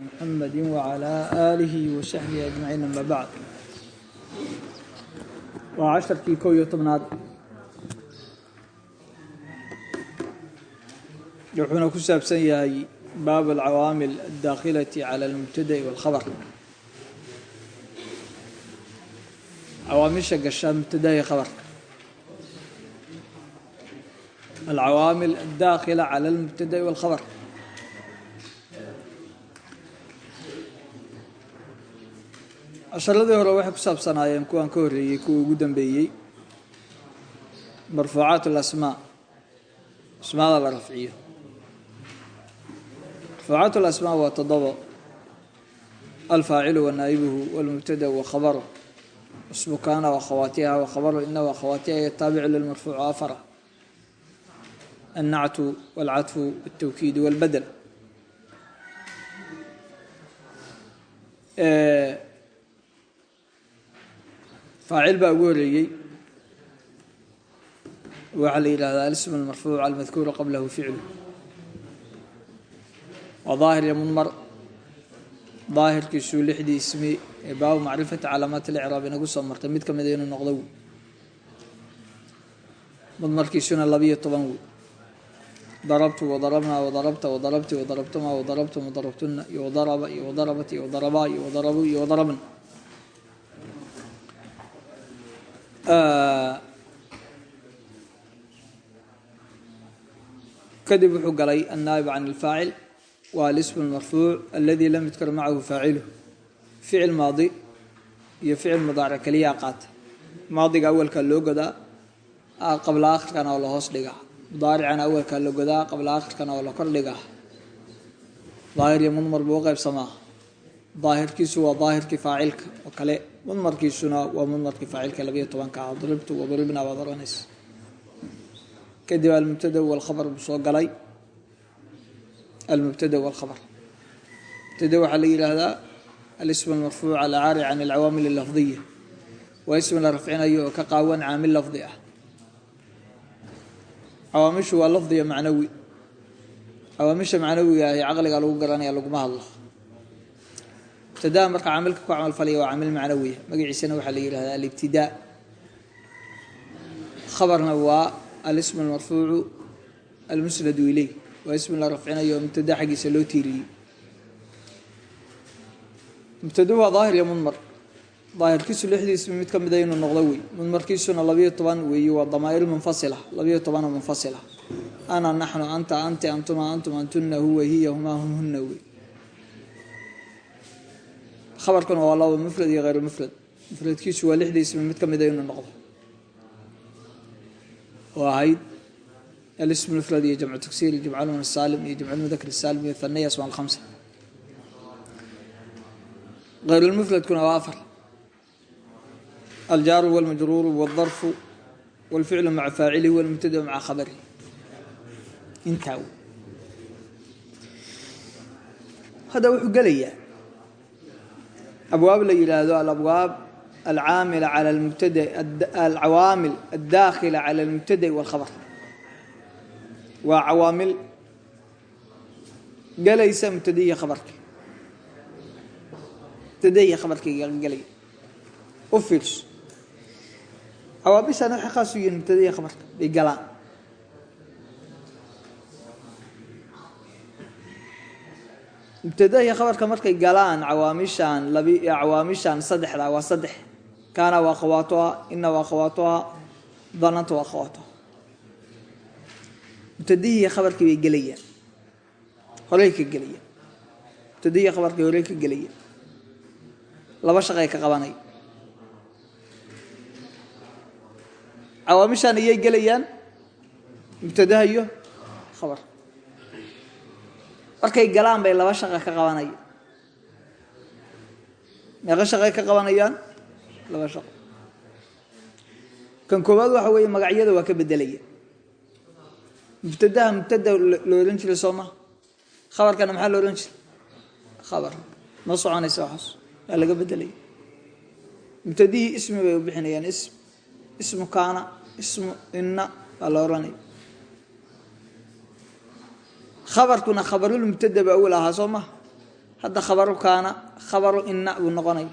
محمد وعلى آله وصحبه أجمعين أما بعد waa casharkii kow iyo tobnaad wuxuuna ku saabsan yahay baab alcawaamil adaakhilati cala almubtada'i walkhabar cawaamisha gasha mubtadaha khabarka alcawaamil adaakhila cala casharadii hore waxay ku saabsanaayeen kuwaan ka horreeyey kuwa ugu dambeeyey marfuucaat alasmaa. Asmaada la rafciyo. Marfuucaat alasmaa waa toddobo. Alfaacilu wanaa'ibuhu walmubtada wakhabaru ismu kaana wakhawaatiha wakhabaru ina wakhawaatiha yataabicu lilmarfuucu afara. Annactu walcadfu waltawkiidu walbadel faacil baa ugu horeeyey. Waxaa la yidhahdaa alism almarfuuc almadkuuru qablahu ficlu. Waa daahir iyo mudmar daahirkiisuu lixdii ismi ee baabu macrifati calaamaat alicraab inagu soo martay. Mid ka mida inuu noqdo wey mudmarkiisuna labiyo toban wey darabtu wadarabnaa wadarabta wadarabti wadarabtuma wadarabtum wadarabtuna iyo wadaraba iyo wadarabat iyo wadarabaa iyo wadarabu iyo wadarabna kadib wuxuu galay annaa'ib can alfaacil waa alismu almarfuuc aladi lam yudkar macahu faaciluh ficil maadi iyo ficil mudaaric keliyaa qaata maadiga awalkaa loo godaa qabla akhirkana oo la hoos dhigaa. Mudaaricana awalkaa la godaa qabla akhirkana oo la kor dhigaa. Daahir iyo mudmar buu qaybsamaa. Daahirkiisu waa daahirkii faacilka oo kale mudmarkiisuna waa mudmarkii faacilka labayo tobanka ah. Daribtu wadaribna baad oranaysa kadib almubtada walkhabar buu soo galay. Almubtada walkhabar. Mubtada waxaa la yidhaahdaa alism almarfuuc alacaari can alcawaamil allafdiya waa ismi la rafcinayo oo ka qaawan caamil lafdi ah. Cawaamishu waa lafdiya macnawi. Cawaamisha macnawiga ahi caqliga lagu garanaya laguma hadlo mubtadaha marka caamilka ku camalfalaya waa caamil macnawiya magaciisana waxaa la yidhahdaa alibtidaa khabarna waa alismu almarfuucu almusnadu ileyh waa ismi la rafcinayo oo mubtada xaggiisa loo tiiriyey mubtadu waa daahir iyo mudmar daahirkiisu lixdii ismi mid ka mida inuu noqdo wey mudmarkiisuna labayo toban weeye waa damaa'ir munfasila labayo tobanoo munfasila ana naxnu anta anti antuma antum antuna huwa hiya humaa hum huna habarkuna waa laba mufrad iyo hayru mufrad. Mufradkiisu waa lixdii ismi mid ka mida inuu noqdo. Oo ahayd alism mufrad iyo jamcu taksiir iyo jamcu lmun saalim iyo jamcu lmudakr saalim iyo hanaya asmaa alkhamsa hayrulmufradkuna waa afar. Aljaaru walmajruuru waldarfu walficlu maca faacilihi walmubtada maca khabarihi intaa hadda wuxuu gelayaa abwaab la yidhaahdo alabwaab alcaamila cala mubtada alcawaamil addaakhila cala almubtada'i walkhabar. Waa cawaamil gelaysa mubtadihi khabarka. Mubtadahiyo khabarkayga gelaya u fiirso. Cawaamishan waxay khaas u yihiin mubtadahiyo khabarka. Bay galaan mubtadahiyo khabarka markay galaan cawaamishan cawaamishan saddexda waa saddex. Kaana waa khawaatoha ina waa khawaatoha dananta waa khawaatoha mubtadihiiyo khabarkii bay gelayaan. Horey ka gelayaan. Mubtadihiiyo khabarkii horey ka gelayaan. Laba shaqay ka qabanay. Cawaamishan iyay gelayaan. Mubtadaha iyo khabar markay galaan bay laba shaqa ka qabanaya meeqo shaqay ka qabanayaan? Laba shaqo. Kan koowaad waxa weeye magacyada waa ka bedelaya mubtadaha mubtada lo odhan jiray soo maha khabarkana maxaa lo odhan jiray? Khabar. Ma soconaysa waxaas waa laga bedelaya mubtadihii ismi bay u bixinayaan. Ism ismu kaana ismu inna baa la odhanaya khabarkuna khabarulmubtada ba awel ahaa soo maha hadda khabaru kaana khabaru inna buu noqonaya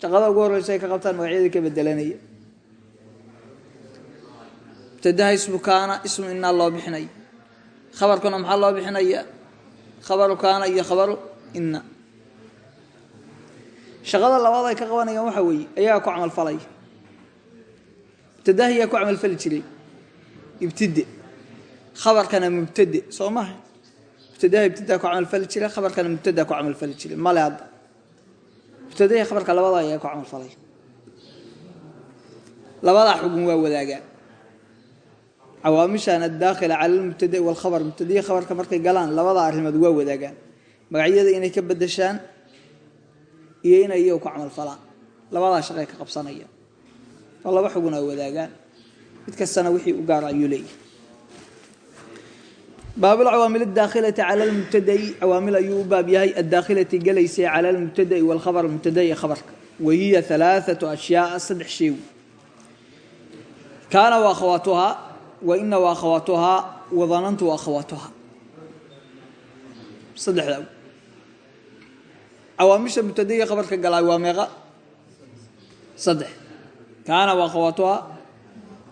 shaqada ugu horreysa ay ka qabtaan magacyadii ka bedelanaya mubtadaha ismu kaana ismu innaa loo bixinaya khabarkuna maxaa loo bixinaya? Khabaru kaana iyo khabaru inna. Shaqada labaad ay ka qabanayaan waxa weeye ayagaa ku camalfalaya mubtadaha ayaa ku camalfali jiray. Ibtide khabarkana mubtade soo maha mubtadaha ibtidaa ku camalfali jiray khabarkana mubtada ku camalfali jiray male hadda mubtadahi khabarka labada ayaa ku camalfalay labadaa xugun waa wadaagaan cawaamishan adaakhila cala lmubtada walkhabar mubtadihi khabarka markay galaan labada arrimood waa wadaagaan magacyada inay ka bedeshaan iyo inay iyagu ku camalfalaan labadaa shaqay ka qabsanayaan oo laba xugun wadaagaan mid kastana wixii u gaara ayuu leeyahay baab alcawaamil adaakhilati cala lmubtadai cawaamil ayuu u baab yahay addaakhilati gelaysay cala lmubtadai walkhabar. Mubtada iyo khabarka. Wa hiya halaathatu ashyaaa saddex shay kaana wa akhawaatuhaa wa ina wa akhawaatuhaa wa danantu wa akhawaatuhaa saddexdaa cawaamisha mubtada iyo khabarka galaa waa meeqa? Saddex. Kaana wa akhawaatuhaa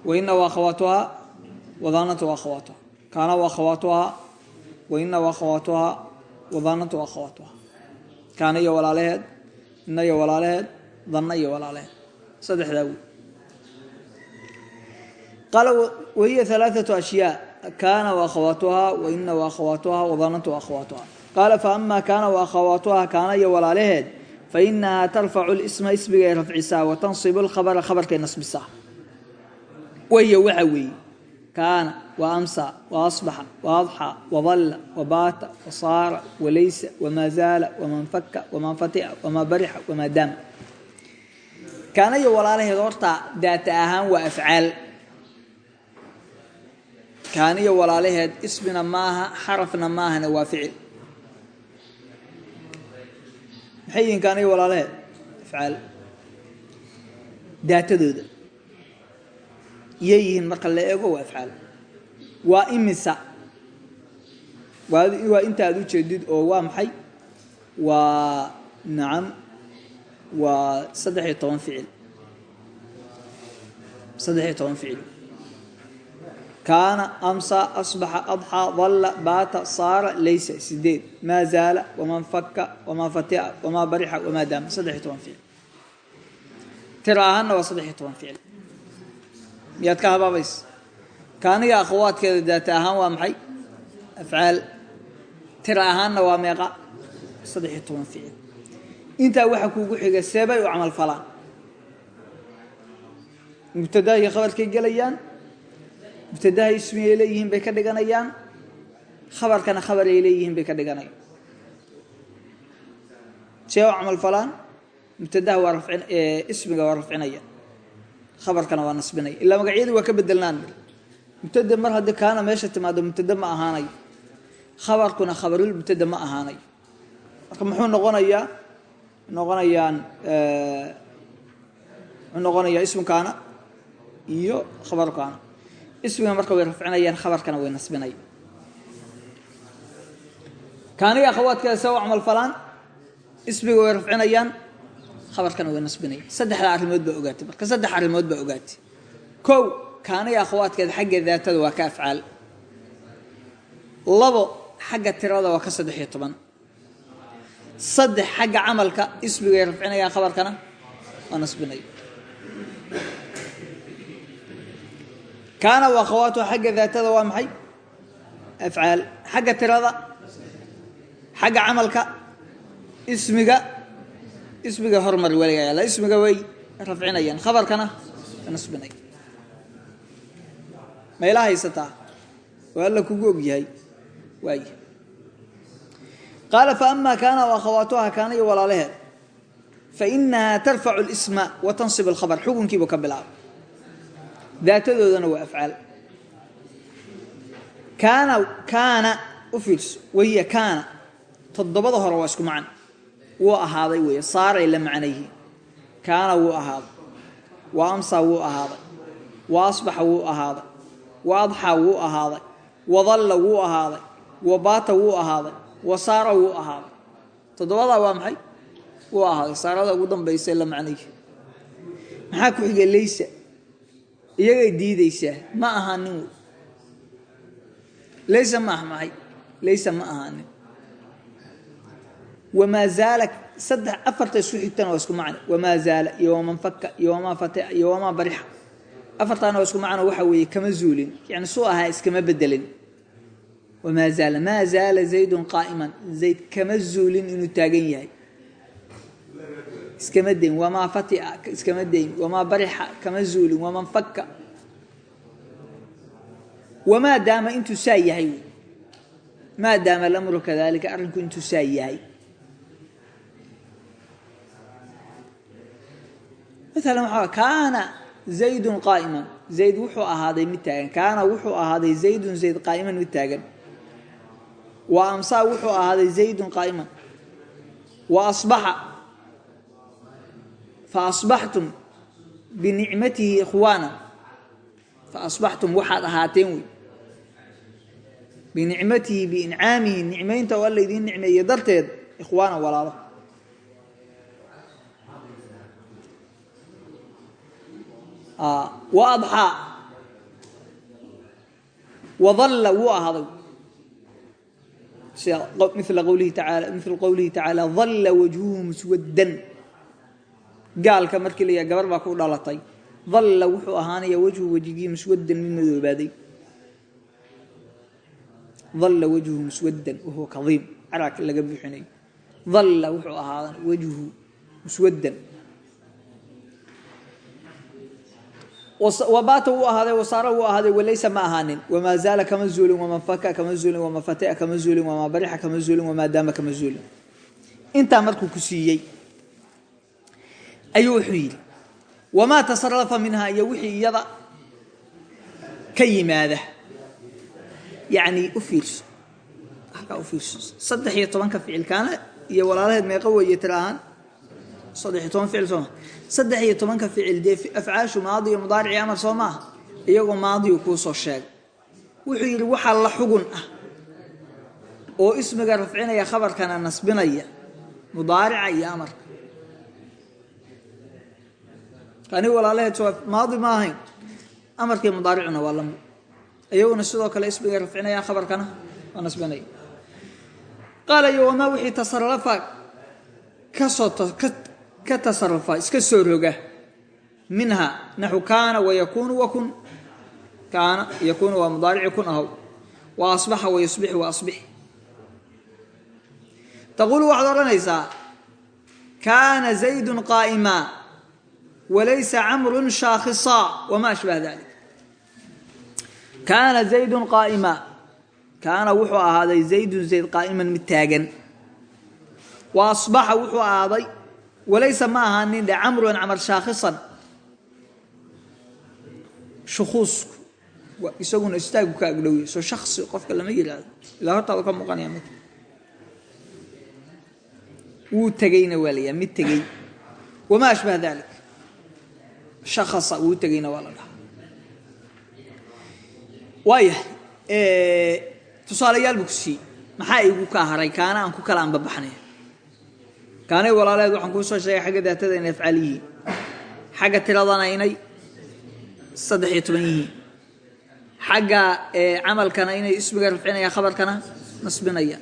wa ina wa akhawaatuhaa wa danantu wa akhawaatuhaa kaana wa akhawaatuhaa wa ina wa akhawaatuhaa wa danantu wa akhawaatuhaa kaana iyo walaalaheed ina iyo walaalaheed danna iyo walaalaheed saddexdaa wey. Qaala wahiya halaaثatu ashyaa. Kaana wa akhawaatuhaa wa ina wa akhawaatuhaa wa danantu wa akhawaatuhaa qaala faama kaana wa akhawaatuhaa kaana iyo walaalaheed fainahaa tarfacu lisma ismigay rafcisaa wa kaana wa amsa wa asbaxa wa adxa wadalla wabaata wasaara walaysa wamaa zaala waman faka waman fatia wamaa barixa wamaa daama. Kaana iyo walaalaheed horta daata ahaan waa afcaal. Kaana iyo walaalaheed ismina maaha xarafna maahana waa ficil. Maxay yihiin iyay yihiin marka la eego waa afcaal. Waa imisa? Waa inta aad u jeedid oo waa maxay? Waa nacam. Waa saddex iyo toban ficil. Saddex iyo toban ficil. Kaana amsa asbaxa adxaa dalla baata saara laysa sideed. Maa zaala waman faka wamaa fatia wamaa barixa wamaa daama. Saddex iyo toban ficil. Ahaanna waa saddex iyo toban ficil miyaad ka habaabaysa kaaniga akhawaadkeeda daata ahaan waa maxay? Afcaal. Tira ahaanna waa meeqa? Saddex iyo toban ficil. Intaa waxa kuugu xiga seebay u camal falaan. Mubtadaha iyo khabarkay gelayaan. Mubtadaha ismi ay leeyihiin bay ka dhiganayaan. Khabarkana khabar ay leeyihiin bay ka dhiganayaan. See u camal falaan? Mubtadaha waa rafcin ismiga waa rafcinaya khabarkana waa nasbinaya ilaa magacyadii waa ka bedelnaan. Mubtada mar haddii kaana meesha timaado mubtada ma ahaanayo khabarkuna khabarul mubtada ma ahaanayo marka muxuu noqonayaa noqonayaan muxuu noqonayaa ismu iyo khabaru ismiga marka way rafcinayaan khabarkana way nasbinayaan kaaniga akhawaadkeeda see u camal ismiga way rafcinayaan khabarkana way nasbinayaan saddexda arrimood baa ogaatay marka saddex arrimood baa ogaatay kow kaaniga akhawaadkeeda xagga daatada waa ka afcaal. Labo xagga tirada waa ka saddex iyo toban. Saddex xagga camalka ismigay rafcinayaan khabarkana waa nasbinaya kaana wa xagga daatada waa maxay? Afcaal. Xagga tirada xagga camalka ismiga ismiga hormar weligayaala ismiga way rafcinayaan. Khabarkana nasbinaya mayla haysataa? Oo alla kugu ogyahay waay. Qaala faama kaana wa akhawaatuha kaana iyo walaalaheed fainahaa tarfacu اlisma wa tansib اlkhabr xukunkiibuu ka bilaabay. Daatadoodana waa afcaal. Kaana kaana u fiirso. Wahiya kaana. Toddobada hore waa isku macno wuu ahaaday weeye. Saaray la macno yihiin kaana wuu ahaaday. Wa amsa wuu ahaaday. Wa asbaxa wuu ahaaday. Wa adxaa wuu ahaaday. Wa dalla wuu ahaaday. Wa baata wuu ahaaday. Wasaara wuu ahaaday. Toddobadaa waa maxay? Wuu ahaaday. Saarada ugu dambaysa la macnayi maxaa ku xigay laysa? Iyagay diideysaa ma ahaanin wey. Laysa ma ah maxay? Ma ahaanin wamaa zaala saddex afarta isku xigtana waa isku macno wamaa zaala iyo waman faka iyo wamaa fatia iyo wamaa barixa afartaana waa isku macno waxa weeye kama zuulin yani suu ahaa iskama bedelin wamaa zaala maa zaala zaydun qaa'iman zayd kama zuulin inuu taagan yahay iskama dayn wamaa fatia iskama dayn wamaa barixa kama zuulin waman faka wamaa daama intuu saa yahay maa daama alamru kadalika arrinku intuu saa yahay maala waxaa kaana zaydun qaa'iman. Zayd wuxuu ahaaday mid taagan. Kaana wuxuu ahaaday zaydun zayd qaa'iman mid taagan. Wa amsaa wuxuu ahaaday zaydun qaa'iman. Wa asbaxa. Fa asbaxtum binicmatihi ikhwaana fa asbaxtum waxaad ahaateen wey. Binicmatihi biincaamihi nicmaynta oo alla idiin nicmeeye darteed ikhwaana walaalo wa adxaa wadalla wuu ahaaday. Mila qowlihi tacaala dalla wajhuhu muswaddan. Gaalka markii la yaha gabar baa ku dhalatay. Dalla wuxuu ahaanaya wajhu wejigii muswaddan mid madoobaaday dalla wajhu muswaddan wahuwa kadiim carabka laga buuxinayo dalla wuxuu ahaadan wajhu muswaddan wabaata wuu ahaaday wasaara wuu ahaaday walaysa ma ahaanin. Wamaa zaala kama zuulin waman faka kama zuulin waman fatia kama zuulin wamaa barixa kama zuulin wamaa daama kama zuulin. Intaa markuu ku siiyey ayuu wuxuu yidhi wamaa tasarafa minhaa? Iyo wixii iyada ka yimaada. Yacni u fiirso. U fiirso. Saddex iyo tobanka ficilkaana iyo walaalaheed meeqa weeye tira saddex iyo toban ficil sooma saddex iyo tobanka ficil dee afcaashu maadi iyo mudaarici amar soo maaha iyagoo maadigu kuu soo sheegay wuxuu yidhi waxaa la xugun ah oo ismiga rafcinaya khabarkana nasbinaya mudaarica iyo amarka ani walaalaheed maadi ma ahayn. Amarkii mudaaricuna waa la mid iyaguna sidoo kale ismiga rafcinaya khabarkana waa nasbinaya. Qaala iyo wamaa wixii tasarafa ka soo ka tasarufa iska soo roga. Minha naxu kaana wayakuunu wakun kaana yakuunu waa mudaarici kun ahow. Wa asbaxa wayusbixu wa asbix. Taquulu waxaad odhanaysaa kaana zaydun qaa'ima walaysa camrun shaakhisa. Wama ashbaha dalik kaana zaydun qaa'ima. Kaana wuxuu ahaaday zaydun zayd qaa'iman mid taagan. Wa asbaxa wuxuu ahaaday walaysa ma ahaanin dhe camrun camar shaakhisan shukuusku isaguna istaagu ka agdhowya soo shaksi qofka lama yidhaahdo ilaa hortaada ka muuqanaya mid. Wuu tegeyna waa layaa mid tegey wamaa ashbaha dalik shakhasa wuu tegeyna waa la dhaha waayahay tusaalayaal buu ku siiyey. Maxaa igu ka haray? Kaana aan ku kala anbabaxnay kaanay walaaleed waxaan kuu soo sheegay xagga daatada inay afcaal xagga tiradana inay saddex iyo toban yihiin. Xagga camalkana inay ismiga rafcinaya khabarkana nasbinaya.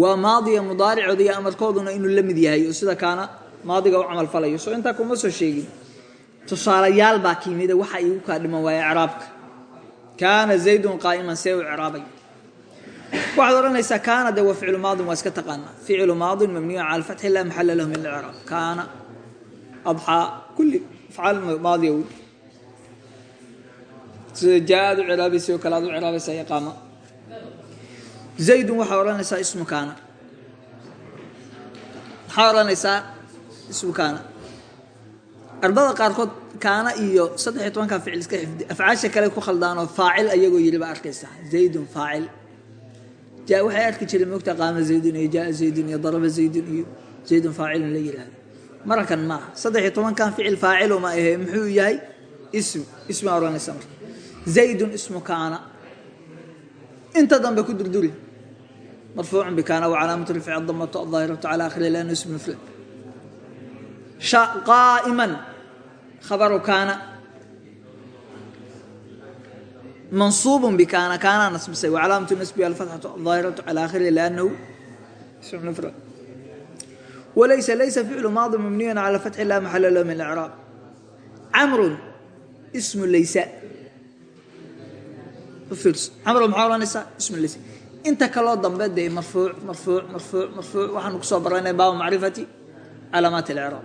Waa maadiga mudaaricooda iyo amarkooduna inuu la mid yahay oo sida kaana maadiga u camal falayo. Soo intaa kuma soo sheegin. Tusaalayaal baa kiimida waxa iigu kaa dhiman waaya icraabka kaana zaydun qaa'iman see u icraabay waxaad odhanaysaa kaana de waa ficlu maadin waa iska taqaanaa. Ficlu maadin mabniyu cala alfatxi laa maxala lahu min alcraab kaana adxaa kulli afcaal maadiya wey sida jaa aad u ciraabaysa oo kale aad u ciraabaysaa iqaama zaydun waxaa odhanaysaa ismu kaana. Maxaa odhanaysaa ismu kaana. Ardada qaarkood kaana iyo saddex iyo tobanka ficil iska xifdi. Afcaasha kale ku khaldaanoo faacil ayagoo yidhi baa arkaysaa. Zaydun faacil waxay adki jireen mogta qaama zaydun iyo jaa zaydun iyo daraba zaydun iyo zaydun faacilun la yidhaahdo mararkan maaha saddexiyo tobankan ficil faaciluma ahe muxuu yahay ism isma odhanaysa marka zaydun ismu kaana inta dambe ku durduri marfuucun bikaana wacalaamatu rifci damatu ahaahiratu cala akhiri lanu ismu mufrad qaaiman khabaru kaana منصوب بكان كان نصب سي وعلامة النسب الفتحة الظاهرة على آخره لأنه اسم مفرد وليس ليس فعل ماضي مبني على فتح لا محل له من الإعراب عمرو اسم ليس فلس عمرو محاولة نساء اسم ليس انت كلو ضمبه دي مرفوع مرفوع مرفوع مرفوع waxaan ku soo baranay baa macrifati علامات الإعراب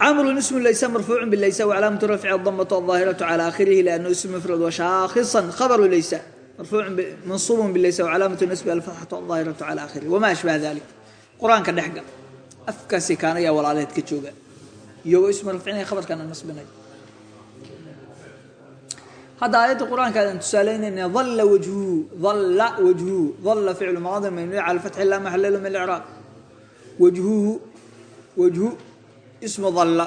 عمرو اسم ليس مرفوع بالليس وعلامة رفع الضمة الظاهرة على آخره لأنه اسم مفرد وشاخصا خبر ليس مرفوع منصوب بالليس وعلامة النسب الفتحة الظاهرة على آخره وما أشبه ذلك قرآن كان دحقة أفكاسي كان يا ولا عليه كتشوغا يو اسم رفعنا خبر كان النصبنا هذا آية القرآن كان تسالين إن ظل وجهه ظل وجهه ظل فعل ماض مبني على الفتح لا ismu dalla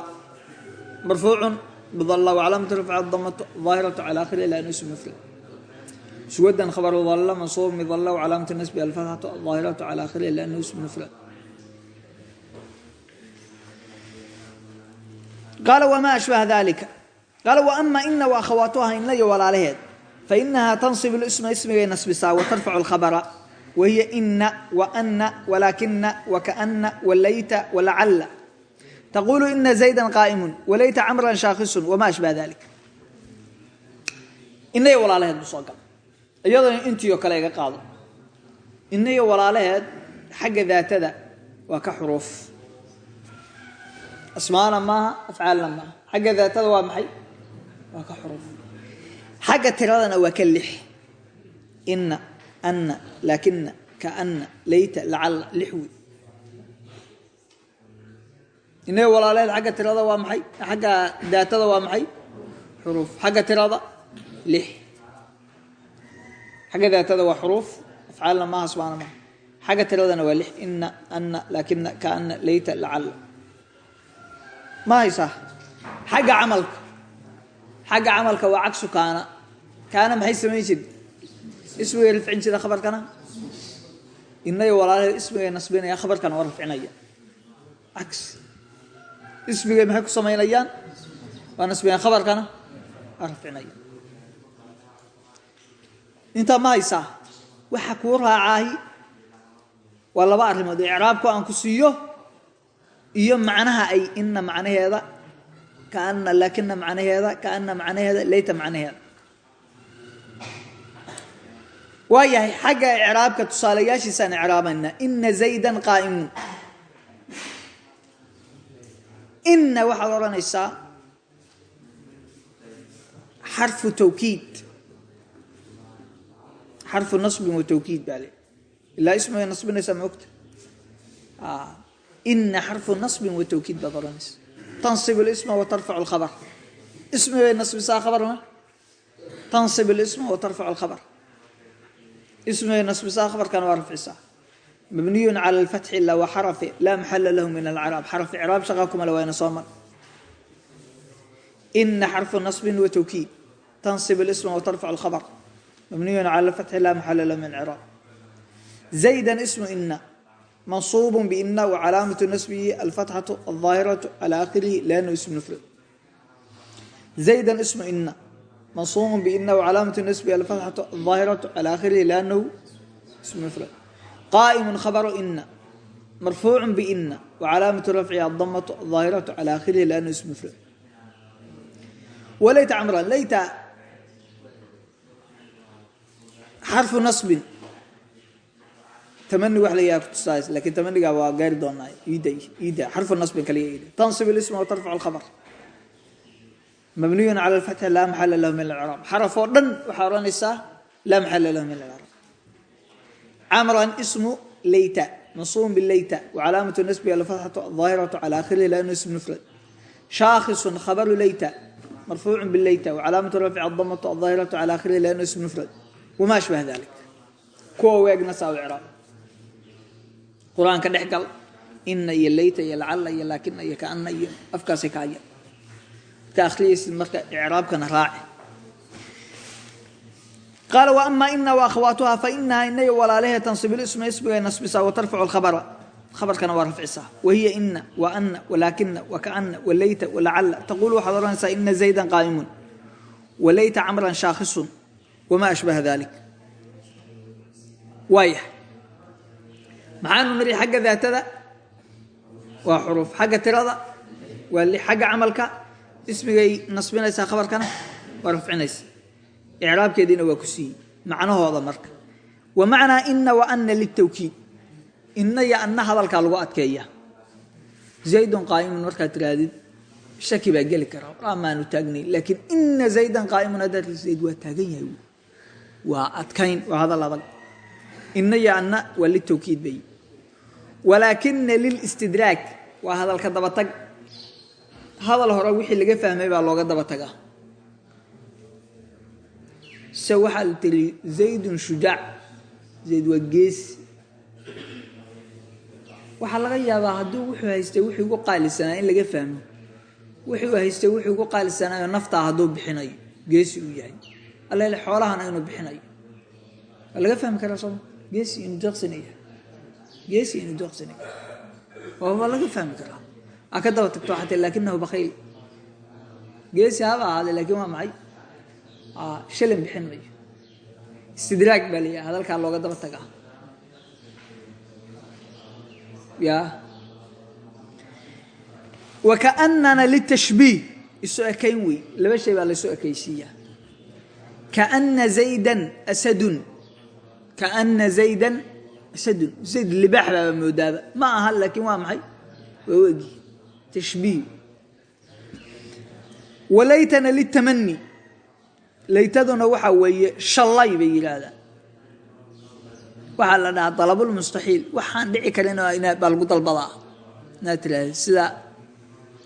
marfuucun bidalla waclaamatu rafca damatu daahiratu cala akhiri ilaa inuu ismu mufrad suwadan khabaru dalla mansuubun bidalla waclaamatu nasbi alfatxatu daahiratu cala akhiri ilaa inuu ismu mufrad qaala wamaa ashbaha dalika qaala wa ama ina wa akhawaatuha inayo walaalaheed fa inahaa tansib lisma ismigay nasbisaa wa tarfacu alkhabara wahiya ina wa ana walaakina waka'na walayta walacalla tqulu إن zayda qaaimu walayta camran shaakisun wama ashbaha dalik inay walaalaheed buu soo gala iyadana intii oo kale iga qaado inayo walaalaheed xagga daatada waa ka xuruuf asmaana maaha afcaalna maaha xagga daatada waa maxay waa ka xuruuf xagga tiradana waa ka lix inay walaaleed xagga tirada waa maxay? Xagga daatada waa maxay? Xuruuf. Xagga tirada? Lix. Xagga daatada waa xuruuf. Afcaalna maaha asbaana maaha xagga tiradana waa lix. Inna anna laakina kaana layta lacalla. Ma haysaa? Xagga camalka. Xagga camalka waa cagsu kaana. Kaana maxay samayn jirta ismigay rafcin jira khabarkana? Inayo walaalaheed ismigay nasbinaya khabarkana waa rafcinaya cags ismigay maxay ku samaynayaan waa nasbigan khabarkana? Waa rafcinaya intaa waxa kuu raacaahi waa laba arrimood. Icraabku aan ku siiyo iyo macnaha ay ina macnaheeda kaana laakina macnaheeda kaana macnaheeda layta macnaheeda. Waayahay xagga icraabka tusaalayaashiisaan icraabaynaa. Ina zaydan qaa'imun وياي حق إعرابك تصالياش سان إعرابنا إن زيدا قائم إن وحضر نساء حرف توكيد حرف نصب وتوكيد بالي لا اسمه نصب نساء مكتب آه. إن حرف نصب وتوكيد بضر نساء تنصب الاسم وترفع الخبر اسم نصب سا خبر ما تنصب الاسم وترفع الخبر اسم نصب سا خبر كان ورفع سا مبني على الفتح إلا وحرف لا محل له من العرب حرف إعراب شغاكم لو أين صوما إن حرف نصب وتوكيد تنصب الاسم وترفع الخبر مبني على الفتح لا محل له من العراب زيدا اسم إن منصوب بإن وعلامة نسبه الفتحة الظاهرة على آخره لأنه اسم مفرد زيدا اسم إن منصوب بإن وعلامة نسبه الفتحة الظاهرة qaa'imun khabaru ina marfuucun biina wa calaamatu rafcihi adamatu aahiratu cala akhirihi liannahu ismu mafruuc walayta camran layta xarfu nasbin tamani wax layaha kutusaas lakiin tamanigaa waa gaari doonaa iida iida xarfu nasbin kaliya iida tansib ilisma wa tarfacu alkhabar mabniyun cala alfatxa laa maxala lahu min alciraab xaraf oo dhan waxaa odhanaysaa laa maxala lahu min alciraab camran ismu leyta mansuubun bileyta wacalaamatu nasbihi alfatxatu aahiratu cala akhirihi lanu ism mufrad shaakhisun khabaru leyta marfuucun bileyta wacalaamatu rafci adamatu aahiratu cala akhirihi lanu ism mufrad wamaa ashbaha dalik kuwa weegna saa u ciraab qur'aanka dhex gal ina iyo leyta iyo lacala iyo laakina iyo kaana al-marka akhriyaysid marka icraabkana qaala wa ama ina waakhawaatuha fainaha inay walaalahe tansibu lisma ismigay nasbisaa watarfacu lkhabara khabarkana waa rafcisaa wahiya ina wa ana walaakina wakaana walayta walacala taquulu waxaad odhanaysaa ina zaydan qaa'imun walayta camran shaakhisun wamaa ashbaha dalik waaya maxaanu niri xagga daatada waa xuruuf xagga tirada waa xagga camalka ismigay nasbinaysaa khabarkana icraabkeediina waa ku siiyey macnahooda marka. Wa macnaa ina wa ana litawkiid. Ina iyo anna hadalkaa lagu adkeeya zaydun qaa'imun markaad tirahdid shaki baa geli kara war maanu taagnayn. Laakiin ina zaydan qaa'imun haddaad zayd waa taagan yahay waa adkayn waa hadal adag ina iyo anna waa litawkiid bay. Walaakina lilistidraag waa hadalka dabatag hadal hore wixii laga fahmay baa looga daba tagaa se waxaa la tiri zaydun shujaac zayd waa geesi waxaa laga yaabaa hadduu wuxuu haystay wixii ugu qaalisanaa in laga fahmo. Wuxuu haystay wixii ugu qaalisanaayo naftaa hadduu bixinayo geesi uu yahay. Allele xoolahana inuu bixinayo waa laga fahmi karaa sooma geesi inuu deeqsinaya geesi inuu deeqsinaya waa laga fahmi karaa. Aa ka daba tagto xatee laakinahu bakhiil. Geesi haba ahaadee laakiin waa maxay shilin bixin mayo istidraag baa layahay hadalkaa looga daba tagaa. Ya wakaanana litashbiih. Isu ekayn wey. Laba shay baa laysoo ekaysiiyaa kaana zaydan asadun. Kaana zaydan asadun. Zayd libaax baaba moodaaba. Ma aha laakiin waa maxay? Waa wegi tashbiih. Walaytana litamani laytaduna waxaa weeye shallay bay yidhaahdaa waxaa la dhahaa dalabulmustaxiil waxaan dhici karin baa lagu dalbadaa. Inaad tiraahda sida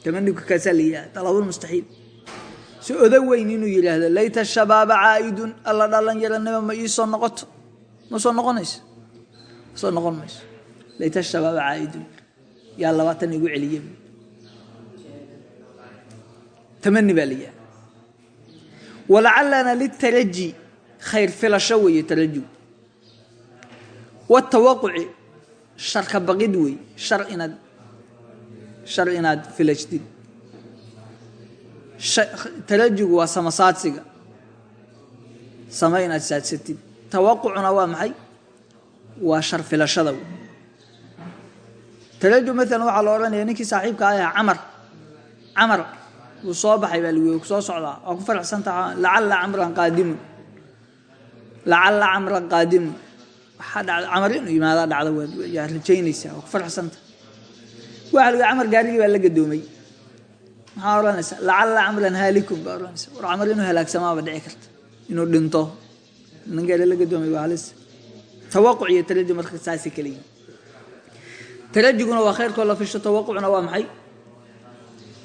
tamaniku kaasaa la yidhahda si oda weyn inuu yidhaahdo layta shabaaba caa'idun alla dhalan yaranimo ma ii soo noqoto? Ma soo noqonayso? Ma soo noqon mayso. Layta shabaaba caa'idun yaa labaatan igu celiye tamani baa la walacalana litaraji khayr filasho weeye taraji. Watawaquci sharka baqid wey shar inaad shar inaad filashtid tarajigu waa samasaadsiga sama inaad saadsatid. Tawaqucuna waa maxay? Waa shar filashada wey taraju maalan waxaa la odhanaya ninkii saaxiibka ah camar camar soo baxay baa lgu soo socdaa waa ku faraxsantaha lacala camran qaadimun lacala camran qaadimun waxaa dhacda camar inuu yimaadaa dhacda yaa rajaynaysaa waa ku faraxsanta waxa lagu camar gaarigii baa la gadoomay. Maxaa odhanaysaa lacala camran haalikum baa odhanaysa war camar inuu halaagsamaaba dhici karta inuu dhinto. Nin gaari la waa halis. Tawaquc iyo taraji marka saasay kala yihiin waa khayrkoo la fisho tawaqucna waa maxay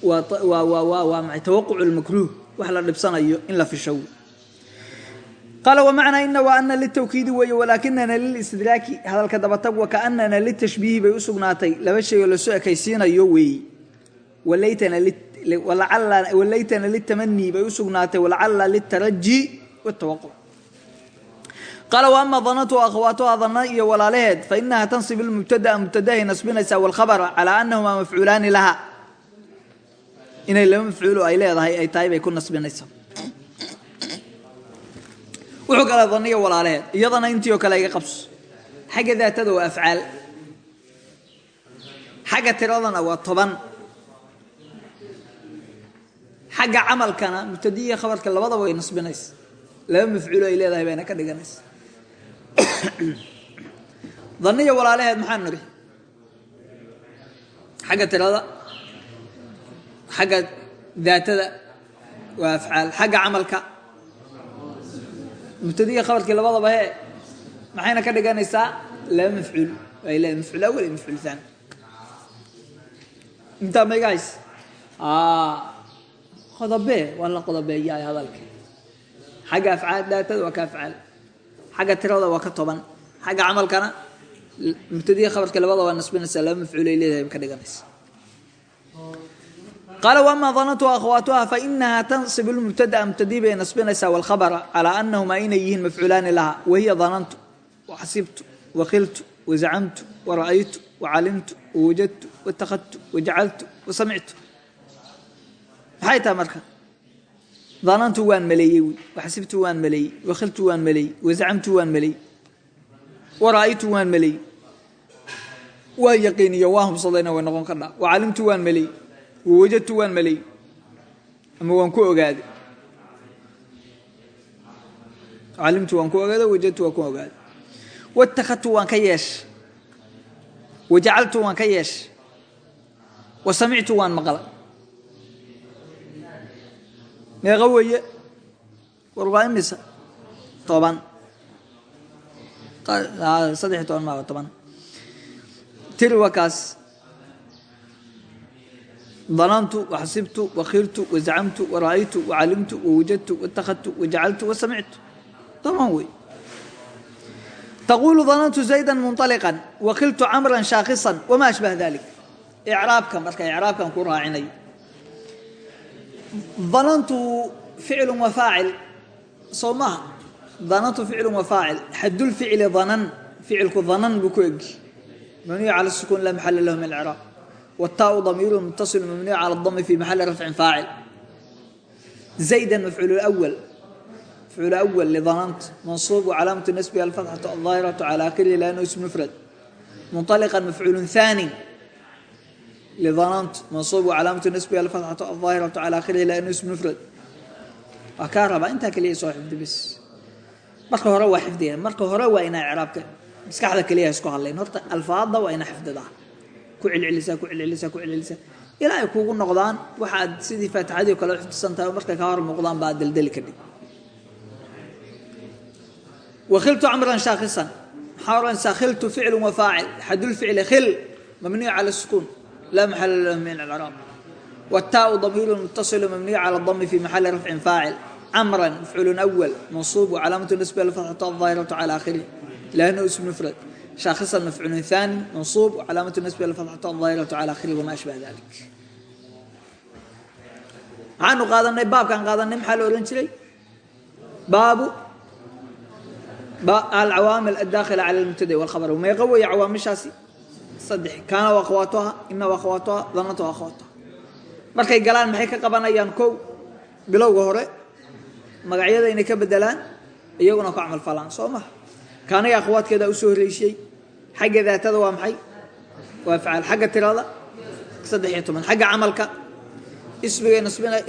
waa maay tawaquc lmakruuh wax la dhibsanayo in la fisho qaala wamacnaa ina wa ana litawkiidi weeye walaakinana lilistidraaki hadalka dabatag wakaanana litashbiihi bay u sugnaatay. Laba shay oo la soo ekaysiinayo weeye walaytana litamanii bay u sugnaatay walacala litaraji watawaquc qaala waama danatu akhawaatuha dana iyo walaalaheed fainaha tansib lmubtadaa mubtadahay nasbinaysaa walkhabra calaa anahumaa mafcuulaani laha inay laba mafcuulo ay leedahay ay tahay bay ku nasbinaysaa wuxuu kala daniya walaalaheed iyadana intii oo kale iga qabso. Xagga daatada waa afcaal. Xagga tiradana waa toban. Xagga camalkana mubtadiya khabarka labadaba way nasbinaysa. Laba mafcuulo ay leedahay bayna ka dhiganaysa. Daniya walaalaheed maxaan niri xagga tirada xagga daatada waa afcaal. Xagga camalka. Mubtadiya khabarkii labadaba hee maxayna ka dhiganaysaa? Laba mafcuul. Ay leedahay mafcuul awal iyo mafcuul thani intaa ma iga hays? Qodobe waa la qodobeeyaay hadalka xagga afcaal daatada waa ka afcaal. Xagga tirada waa ka toban. Xagga camalkana mubtadiya khabarka labada waa nasbinaysaa. Laba mafcuul ay leedahay qaala wama danantu akhwaatuha fainaha tansib lmubtadaa mubtadii bay nasbinaysaa walkhabara calaa anahumaa inay yihiin mafcuulaani laha wahiya danantu waxasibtu wakhiltu wazacamtu wara'aytu wacalimtu wawajadtu watakhadtu wajacaltu wasamictu maxay tahay marka danantu waan maleeyey wy waxasibtu waan maleeyey wakhiltu waan maleeyey wazacamtu waan maleeyey wara'aytu waan maleeyey waa yaqiiniyo waa hubsadayna way noqon kardhaa wacalimtu waan maleeyey wawajadtu waan maleeyey ama waan ku ogaaday calimtu waan ku ogaaday wajadtu waan ku ogaaday watakhadtu waan ka yeeshay wajacaltu waan ka yeeshay wasamictu waan maqlay meeqa weeye? War waa imisa? Toban. Saddex toban maa toban danantu waxasibtu wakhirtu wazacamtu wara'aytu wacalimtu wawajadtu watakhadtu wajacaltu wasamictu toban wey. Taqulu danantu zayda munطaliqan wakhiltu camran shaakisan wama ashbaha dalik icraabka marka icraabkan ku raacinayo danantu ficlu wa faacil soo maha. Danantu ficlu wa faacil xadulficli danan ficilku danan buu ku egi mabniyu cala sukuun laa maxala lahu min alcraab wataau damiiru mutaصil mabniyu cala dami fi maxali rafcin faacil zayda mafcuul awal mafcuul awal lidanant mansuub wcalaamatu nasbiha alfatxatu alظaahiratu cala akhirihi liannahu ism mufrad munطaliqan mafcuul ثaani لظننت منصوب وعلامة نسبها الفتحة الظاهرة على آخره لأنه اسم مفرد waa kaa rabaa intaa keliya soo xifdi bis marka hore waa xifdiya marka hore waa inaa icraabka maskaxda keliya isku hadlayn horta alfaadda waa inaa xifdidaa ku celcelisaa ku celcelisaa ku celcelisaa ilaa ay kuugu noqdaan waxaad sidii faatixadii o kale uxtusan tahay markay ka hor muuqdaan baa daldali kadhig wakhiltu camran shaakisan. Maxaa ohan sakhiltu ficlu wafaacil xadulficli khil mamnuuc cala sukuun laa maxala lahu min alciraaq wataau damiiru mutasilu mamnuuc cala dami fi maxali rafcin faacil camran mafcuulun awal mansuub wcalaamatu nisbi alfatxatu aldaahiratu cala akhirih laana ismufrad لأنه اسم مفرد شاخصا مفعول ثاني منصوب وعلامة النسبة لفتحة الظاهرة على آخره وما أشبه ذلك عنه قادنا باب كان قادنا محل أورنجلي باب العوامل الداخلة على المبتدأ والخبر وما يقوي عوامل شاسي صدح كان واخواتها إن واخواتها ظنت واخواتها markay galaan maxay ka qabanayaan kow bilowga hore magacyada inay ka bedelaan iyaguna ku camal falaan soo maha kaanay akhwaadkeeda u soo horreysiyey xagga daatada waa maxay? Waa afcaal xagga tirada saddex iyo toban. Xagga camalka? Ismigay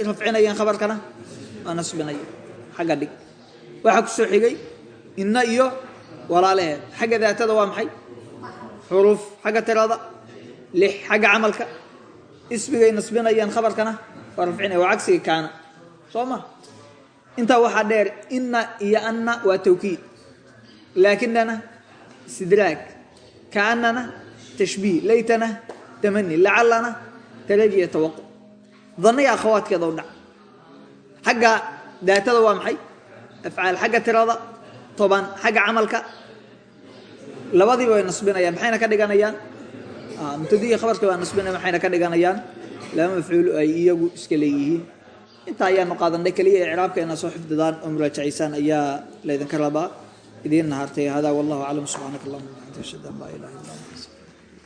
rafcinayeen khabarkana? Waa nasbinaya xagga dhig. Waxaa ku soo xigay inna iyo walaalaheed xagga daatada waa maxay? Xuruuf. Xagga tirada lix. Xagga camalka? Ismigay nasbinayaan khabarkana? Waa rafcinaya waa cagsiga kaana. Soo ma? Intaa waxaa dheer inna iyo anna waa tawkiid. Laakinana sidraag kaanana tashbiih laytana tamani lacalana tarajiya tawaqu dannaya akhawaadkeeda u dhac xagga daatada waa maxay afcaal xagga tirada toban xagga camalka labadiiba way nasbinayaan maxayna ka dhiganayaan mubtadiya khabarka waa nasbinaya maxayna ka dhiganayaan laba mafcuul ay iyagu iska leeyihiin intaa ayaanu qaadanay keliya icraabka inaad soo xifdidaan oo muraajacaysaan ayaa laydinka rabaa idiin nahartay hada wallahu aclam subxaanaka allahuma ashhadu an laa ilaha illa anta